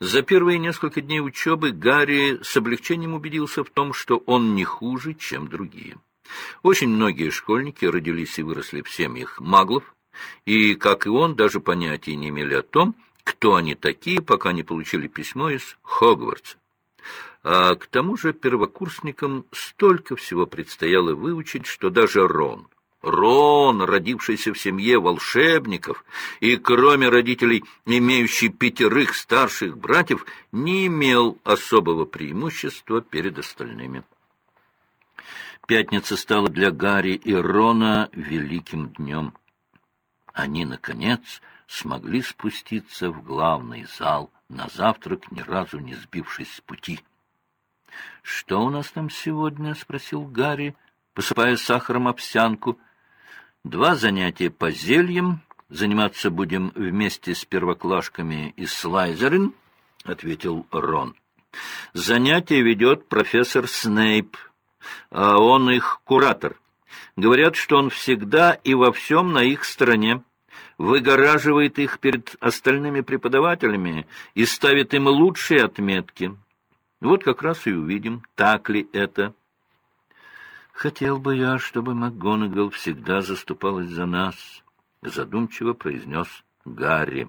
За первые несколько дней учебы Гарри с облегчением убедился в том, что он не хуже, чем другие. Очень многие школьники родились и выросли в семьях маглов, и, как и он, даже понятия не имели о том, кто они такие, пока не получили письмо из Хогвартса. А к тому же первокурсникам столько всего предстояло выучить, что даже Рон, Рон, родившийся в семье волшебников и, кроме родителей, имеющий пятерых старших братьев, не имел особого преимущества перед остальными. Пятница стала для Гарри и Рона великим днем. Они, наконец, смогли спуститься в главный зал на завтрак, ни разу не сбившись с пути. — Что у нас там сегодня? — спросил Гарри, посыпая сахаром овсянку. — Два занятия по зельям. Заниматься будем вместе с первоклашками из Слайзерин, — ответил Рон. — Занятие ведет профессор Снейп, а он их куратор. Говорят, что он всегда и во всем на их стороне выгораживает их перед остальными преподавателями и ставит им лучшие отметки. Вот как раз и увидим, так ли это. «Хотел бы я, чтобы МакГонагал всегда заступалась за нас», — задумчиво произнес Гарри.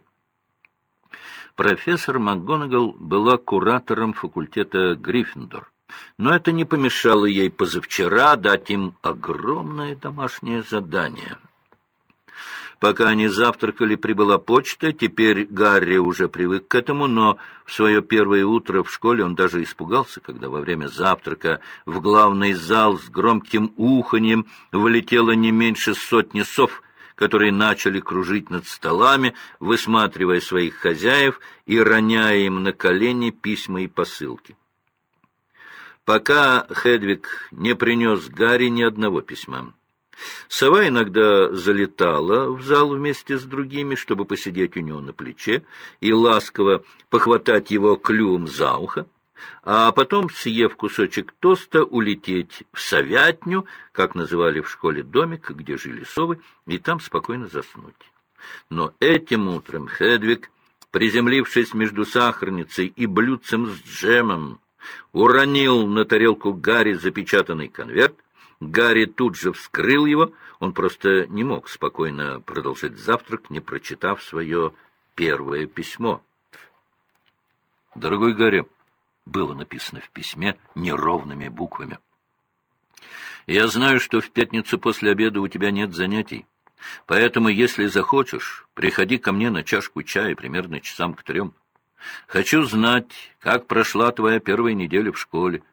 Профессор МакГонагал была куратором факультета Гриффиндор, но это не помешало ей позавчера дать им огромное домашнее задание — Пока они завтракали, прибыла почта. Теперь Гарри уже привык к этому, но в свое первое утро в школе он даже испугался, когда во время завтрака в главный зал с громким уханьем влетело не меньше сотни сов, которые начали кружить над столами, высматривая своих хозяев и роняя им на колени письма и посылки. Пока Хедвиг не принес Гарри ни одного письма. Сова иногда залетала в зал вместе с другими, чтобы посидеть у него на плече и ласково похватать его клювом за ухо, а потом, съев кусочек тоста, улететь в совятню, как называли в школе домик, где жили совы, и там спокойно заснуть. Но этим утром Хедвиг, приземлившись между сахарницей и блюдцем с джемом, уронил на тарелку Гарри запечатанный конверт, Гарри тут же вскрыл его, он просто не мог спокойно продолжить завтрак, не прочитав свое первое письмо. «Дорогой Гарри», — было написано в письме неровными буквами, — «я знаю, что в пятницу после обеда у тебя нет занятий, поэтому, если захочешь, приходи ко мне на чашку чая примерно часам к трем. Хочу знать, как прошла твоя первая неделя в школе,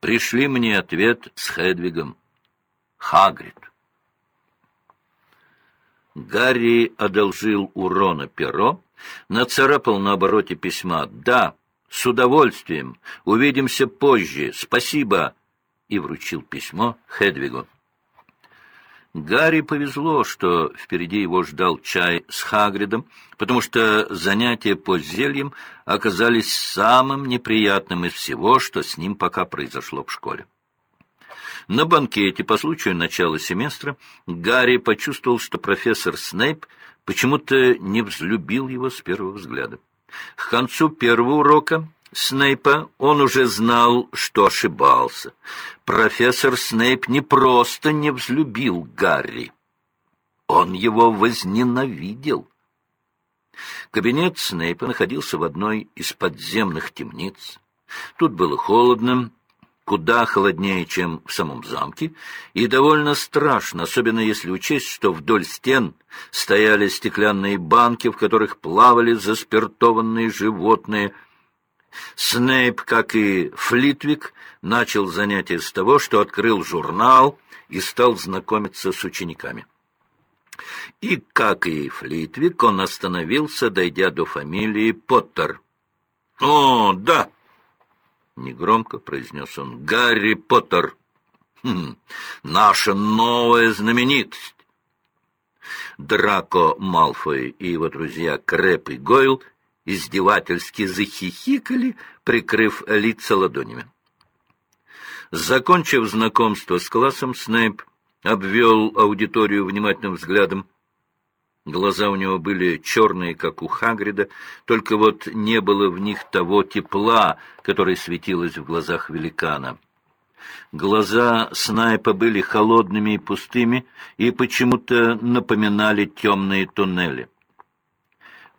Пришли мне ответ с Хедвигом. Хагрид. Гарри одолжил у Рона перо, нацарапал на обороте письма «Да, с удовольствием, увидимся позже, спасибо», и вручил письмо Хедвигу. Гарри повезло, что впереди его ждал чай с Хагридом, потому что занятия по зельям оказались самым неприятным из всего, что с ним пока произошло в школе. На банкете по случаю начала семестра Гарри почувствовал, что профессор Снейп почему-то не взлюбил его с первого взгляда. К концу первого урока Снейпа он уже знал, что ошибался. Профессор Снейп не просто не взлюбил Гарри. Он его возненавидел. Кабинет Снейпа находился в одной из подземных темниц. Тут было холодно, куда холоднее, чем в самом замке, и довольно страшно, особенно если учесть, что вдоль стен стояли стеклянные банки, в которых плавали заспиртованные животные — Снейп, как и Флитвик, начал занятие с того, что открыл журнал и стал знакомиться с учениками. И, как и Флитвик, он остановился, дойдя до фамилии Поттер. «О, да!» — негромко произнес он. «Гарри Поттер! Хм, наша новая знаменитость!» Драко Малфой и его друзья Крэп и Гойл издевательски захихикали, прикрыв лица ладонями. Закончив знакомство с классом, Снейп обвел аудиторию внимательным взглядом. Глаза у него были черные, как у Хагрида, только вот не было в них того тепла, которое светилось в глазах великана. Глаза Снайпа были холодными и пустыми и почему-то напоминали темные туннели.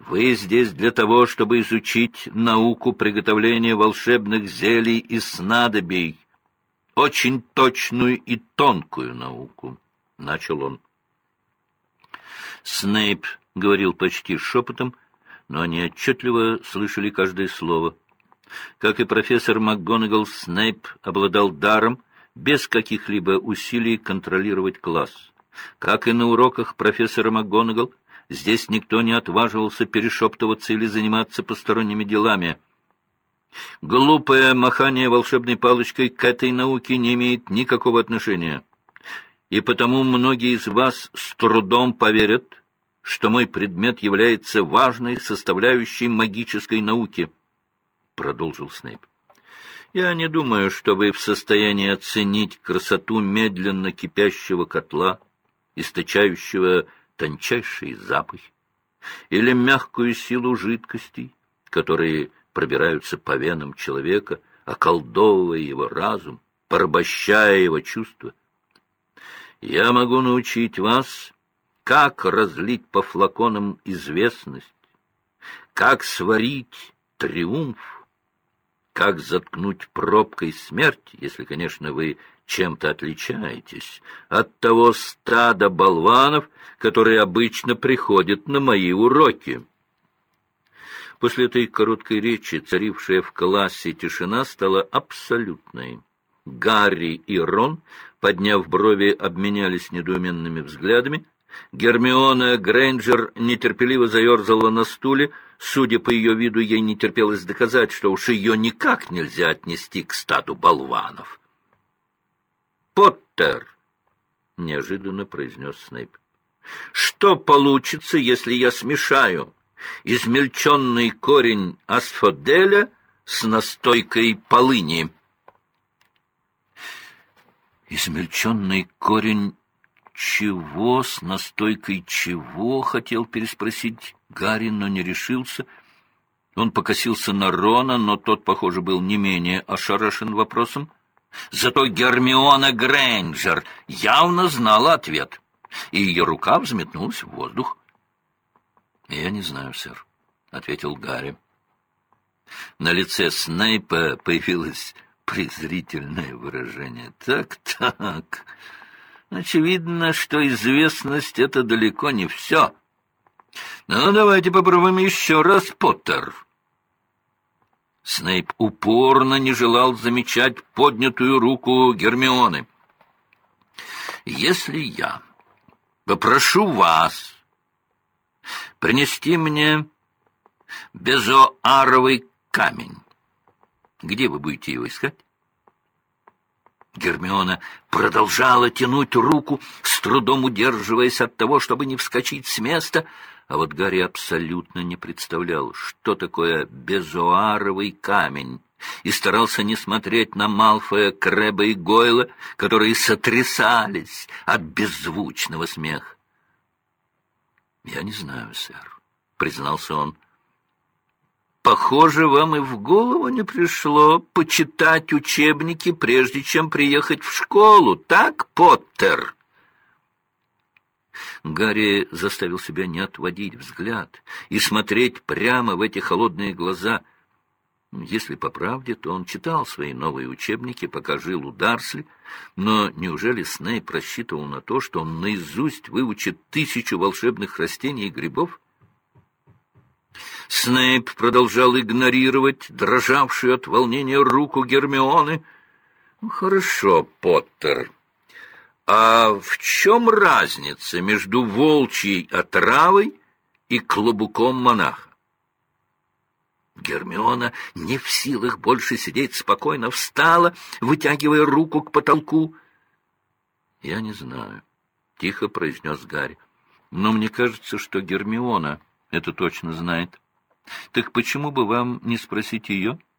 «Вы здесь для того, чтобы изучить науку приготовления волшебных зелий и снадобий, очень точную и тонкую науку», — начал он. Снейп говорил почти шепотом, но они отчетливо слышали каждое слово. Как и профессор МакГонагал, Снейп обладал даром без каких-либо усилий контролировать класс. Как и на уроках профессора МакГонагал, здесь никто не отваживался перешептываться или заниматься посторонними делами. Глупое махание волшебной палочкой к этой науке не имеет никакого отношения и потому многие из вас с трудом поверят, что мой предмет является важной составляющей магической науки, — продолжил Снейп. Я не думаю, что вы в состоянии оценить красоту медленно кипящего котла, источающего тончайшие запахи, или мягкую силу жидкостей, которые пробираются по венам человека, околдовывая его разум, порабощая его чувства. Я могу научить вас, как разлить по флаконам известность, как сварить триумф, как заткнуть пробкой смерть, если, конечно, вы чем-то отличаетесь от того стада болванов, которые обычно приходят на мои уроки. После этой короткой речи царившая в классе тишина стала абсолютной. Гарри и Рон, подняв брови, обменялись недоуменными взглядами. Гермиона Грейнджер нетерпеливо заерзала на стуле. Судя по ее виду, ей не терпелось доказать, что уж ее никак нельзя отнести к стаду болванов. «Поттер!» — неожиданно произнес Снейп. «Что получится, если я смешаю измельченный корень асфоделя с настойкой полыни?» Измельченный корень чего с настойкой чего, хотел переспросить Гарри, но не решился. Он покосился на Рона, но тот, похоже, был не менее ошарашен вопросом. Зато Гермиона Грейнджер явно знала ответ, и ее рука взметнулась в воздух. — Я не знаю, сэр, — ответил Гарри. На лице Снейпа появилась презрительное выражение. Так-так. Очевидно, что известность — это далеко не все. Ну, давайте попробуем еще раз, Поттер. Снейп упорно не желал замечать поднятую руку Гермионы. «Если я попрошу вас принести мне безоаровый камень, где вы будете его искать? Гермиона продолжала тянуть руку, с трудом удерживаясь от того, чтобы не вскочить с места, а вот Гарри абсолютно не представлял, что такое безуаровый камень, и старался не смотреть на Малфоя, Крэба и Гойла, которые сотрясались от беззвучного смеха. — Я не знаю, сэр, — признался он. Похоже, вам и в голову не пришло почитать учебники, прежде чем приехать в школу, так, Поттер?» Гарри заставил себя не отводить взгляд и смотреть прямо в эти холодные глаза. Если по правде, то он читал свои новые учебники, пока жил у Дарсли, но неужели Снейп рассчитывал на то, что он наизусть выучит тысячу волшебных растений и грибов? Снейп продолжал игнорировать дрожавшую от волнения руку Гермионы. «Ну, «Хорошо, Поттер. А в чем разница между волчьей отравой и клобуком монаха?» Гермиона, не в силах больше сидеть спокойно, встала, вытягивая руку к потолку. — Я не знаю, — тихо произнес Гарри. — Но мне кажется, что Гермиона это точно знает. Так почему бы вам не спросить ее? —